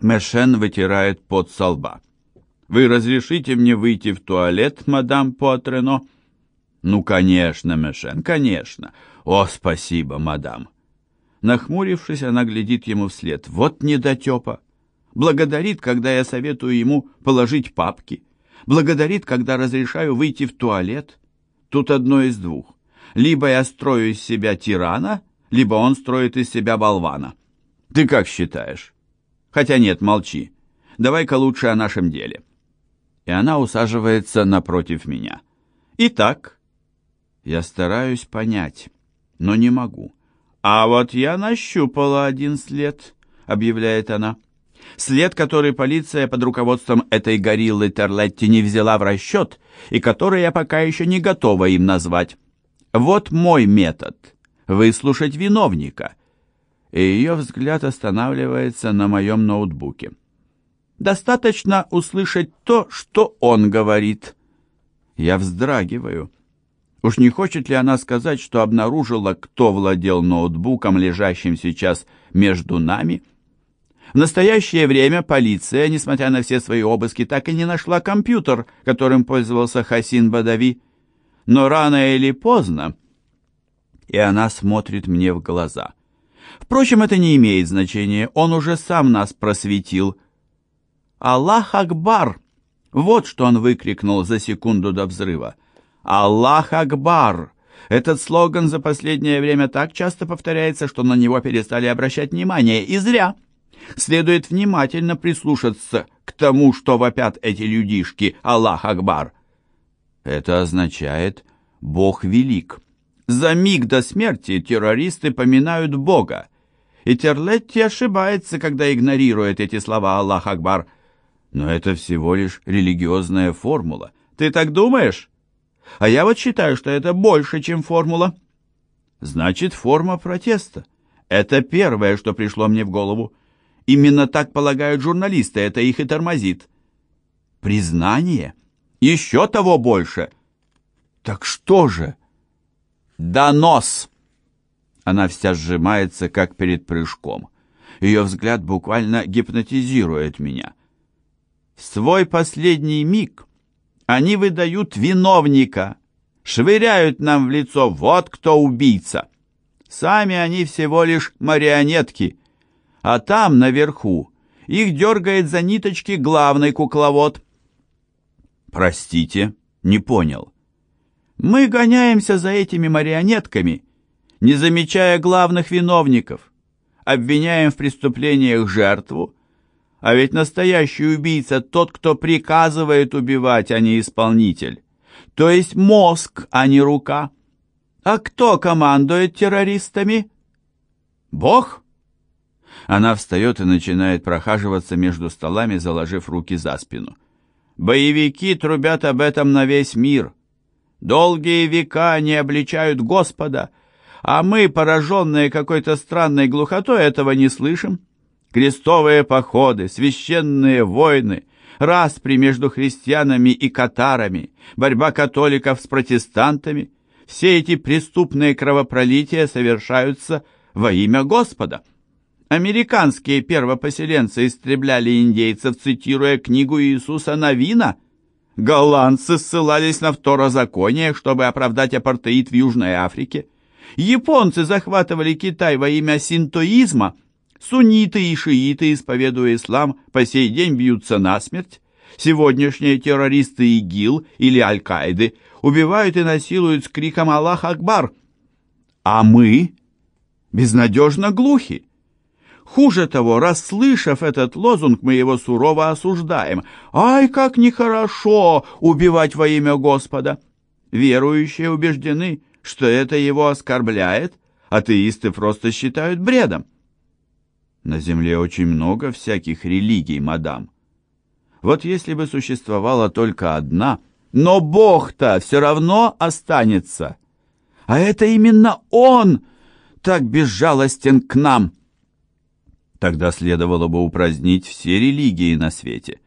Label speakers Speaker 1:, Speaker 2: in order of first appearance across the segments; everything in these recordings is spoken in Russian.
Speaker 1: Мешен вытирает пот со лба. «Вы разрешите мне выйти в туалет, мадам Пуатрено?» «Ну, конечно, Мешен, конечно. О, спасибо, мадам». Нахмурившись, она глядит ему вслед. «Вот недотепа! Благодарит, когда я советую ему положить папки. Благодарит, когда разрешаю выйти в туалет. Тут одно из двух. Либо я строю из себя тирана, либо он строит из себя болвана. Ты как считаешь?» Хотя нет, молчи. Давай-ка лучше о нашем деле. И она усаживается напротив меня. Итак, я стараюсь понять, но не могу. А вот я нащупала один след, объявляет она. След, который полиция под руководством этой гориллы Терлетти не взяла в расчет и который я пока еще не готова им назвать. Вот мой метод — выслушать виновника — и ее взгляд останавливается на моем ноутбуке. Достаточно услышать то, что он говорит. Я вздрагиваю. Уж не хочет ли она сказать, что обнаружила, кто владел ноутбуком, лежащим сейчас между нами? В настоящее время полиция, несмотря на все свои обыски, так и не нашла компьютер, которым пользовался Хасин Бадави. Но рано или поздно... И она смотрит мне в глаза. Впрочем, это не имеет значения, он уже сам нас просветил. «Аллах Акбар!» Вот что он выкрикнул за секунду до взрыва. «Аллах Акбар!» Этот слоган за последнее время так часто повторяется, что на него перестали обращать внимание, и зря. Следует внимательно прислушаться к тому, что вопят эти людишки «Аллах Акбар!» Это означает «Бог велик». За миг до смерти террористы поминают Бога. И Терлетти ошибается, когда игнорирует эти слова «Аллах Акбар». Но это всего лишь религиозная формула. Ты так думаешь? А я вот считаю, что это больше, чем формула. Значит, форма протеста. Это первое, что пришло мне в голову. Именно так полагают журналисты, это их и тормозит. Признание? Еще того больше. Так что же? «Донос!» Она вся сжимается, как перед прыжком. Ее взгляд буквально гипнотизирует меня. В свой последний миг они выдают виновника, швыряют нам в лицо «вот кто убийца». Сами они всего лишь марионетки, а там, наверху, их дергает за ниточки главный кукловод. «Простите, не понял». Мы гоняемся за этими марионетками, не замечая главных виновников, обвиняем в преступлениях жертву, а ведь настоящий убийца тот, кто приказывает убивать, а не исполнитель. То есть мозг, а не рука. А кто командует террористами? Бог? Она встает и начинает прохаживаться между столами, заложив руки за спину. Боевики трубят об этом на весь мир. Долгие века не обличают Господа, а мы, пораженные какой-то странной глухотой, этого не слышим. Крестовые походы, священные войны, распри между христианами и катарами, борьба католиков с протестантами — все эти преступные кровопролития совершаются во имя Господа. Американские первопоселенцы истребляли индейцев, цитируя книгу Иисуса Новина — Голландцы ссылались на второзаконие, чтобы оправдать апартеид в Южной Африке. Японцы захватывали Китай во имя синтоизма. Сунниты и шииты, исповедуя ислам, по сей день бьются насмерть. Сегодняшние террористы ИГИЛ или Аль-Каиды убивают и насилуют с криком «Аллах Акбар!». А мы безнадежно глухи. Хуже того, расслышав этот лозунг, мы его сурово осуждаем. «Ай, как нехорошо убивать во имя Господа!» Верующие убеждены, что это его оскорбляет, атеисты просто считают бредом. На земле очень много всяких религий, мадам. Вот если бы существовала только одна, но Бог-то все равно останется. А это именно Он так безжалостен к нам. Тогда следовало бы упразднить все религии на свете.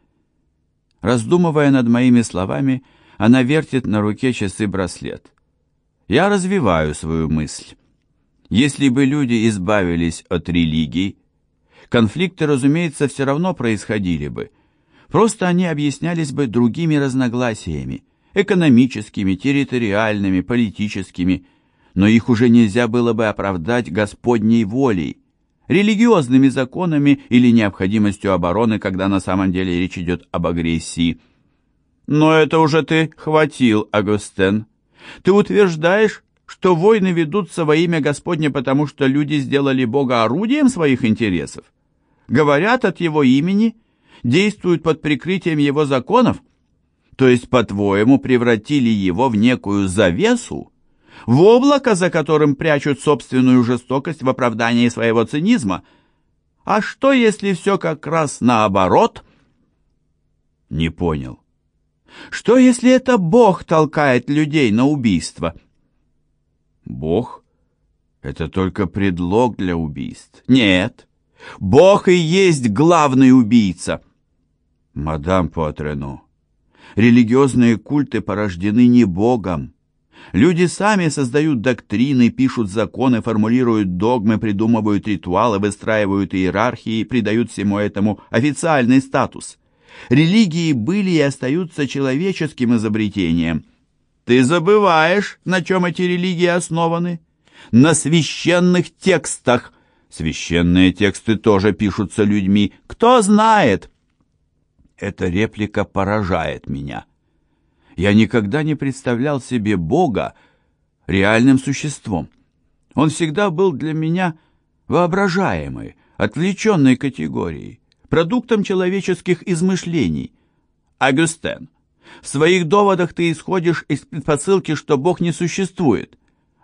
Speaker 1: Раздумывая над моими словами, она вертит на руке часы-браслет. Я развиваю свою мысль. Если бы люди избавились от религий, конфликты, разумеется, все равно происходили бы. Просто они объяснялись бы другими разногласиями, экономическими, территориальными, политическими, но их уже нельзя было бы оправдать Господней волей, религиозными законами или необходимостью обороны, когда на самом деле речь идет об агрессии. Но это уже ты хватил, Агустен. Ты утверждаешь, что войны ведутся во имя Господне, потому что люди сделали Бога орудием своих интересов? Говорят от Его имени, действуют под прикрытием Его законов? То есть, по-твоему, превратили Его в некую завесу? В облако, за которым прячут собственную жестокость в оправдании своего цинизма? А что, если все как раз наоборот? Не понял. Что, если это Бог толкает людей на убийство? — Бог — это только предлог для убийств. Нет, Бог и есть главный убийца. Мадам Пуатрено, религиозные культы порождены не Богом. Люди сами создают доктрины, пишут законы, формулируют догмы, придумывают ритуалы, выстраивают иерархии, придают всему этому официальный статус. Религии были и остаются человеческим изобретением – ты забываешь, на чем эти религии основаны? На священных текстах. Священные тексты тоже пишутся людьми. Кто знает? Эта реплика поражает меня. Я никогда не представлял себе Бога реальным существом. Он всегда был для меня воображаемой, отвлеченной категорией, продуктом человеческих измышлений. Агюстен, в своих доводах ты исходишь из предпосылки, что Бог не существует.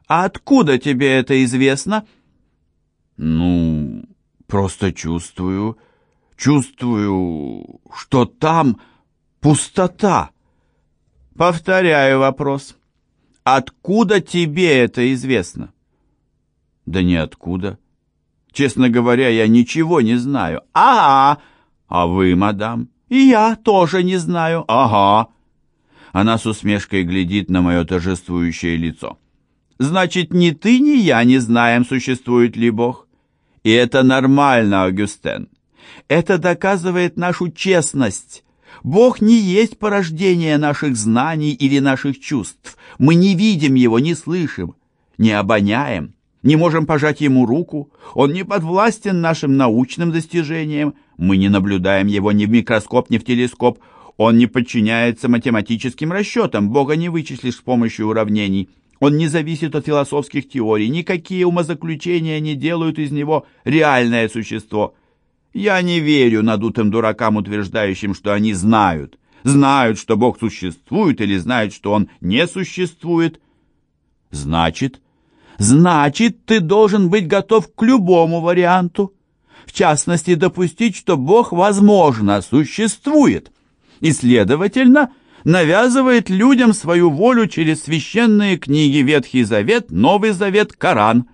Speaker 1: А откуда тебе это известно? Ну, просто чувствую, чувствую, что там пустота. Повторяю вопрос. Откуда тебе это известно? Да ниоткуда. Честно говоря, я ничего не знаю. Ага. А вы, мадам? И я тоже не знаю. Ага. Она с усмешкой глядит на мое торжествующее лицо. «Значит, ни ты, ни я не знаем, существует ли Бог. И это нормально, Агюстен. Это доказывает нашу честность. Бог не есть порождение наших знаний или наших чувств. Мы не видим Его, не слышим, не обоняем, не можем пожать Ему руку. Он не подвластен нашим научным достижениям. Мы не наблюдаем Его ни в микроскоп, ни в телескоп. Он не подчиняется математическим расчетам, Бога не вычислишь с помощью уравнений. Он не зависит от философских теорий, никакие умозаключения не делают из него реальное существо. Я не верю надутым дуракам, утверждающим, что они знают. Знают, что Бог существует, или знают, что Он не существует. Значит, значит, ты должен быть готов к любому варианту. В частности, допустить, что Бог, возможно, существует и, следовательно, навязывает людям свою волю через священные книги Ветхий Завет, Новый Завет, Коран,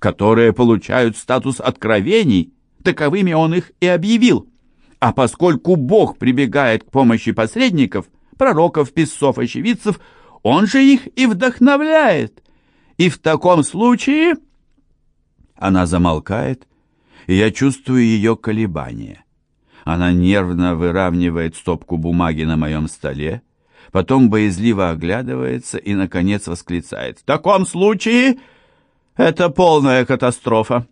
Speaker 1: которые получают статус откровений, таковыми он их и объявил. А поскольку Бог прибегает к помощи посредников, пророков, писцов, очевидцев, он же их и вдохновляет. И в таком случае... Она замолкает, и я чувствую ее колебания. Она нервно выравнивает стопку бумаги на моем столе, потом боязливо оглядывается и, наконец, восклицает. «В таком случае это полная катастрофа.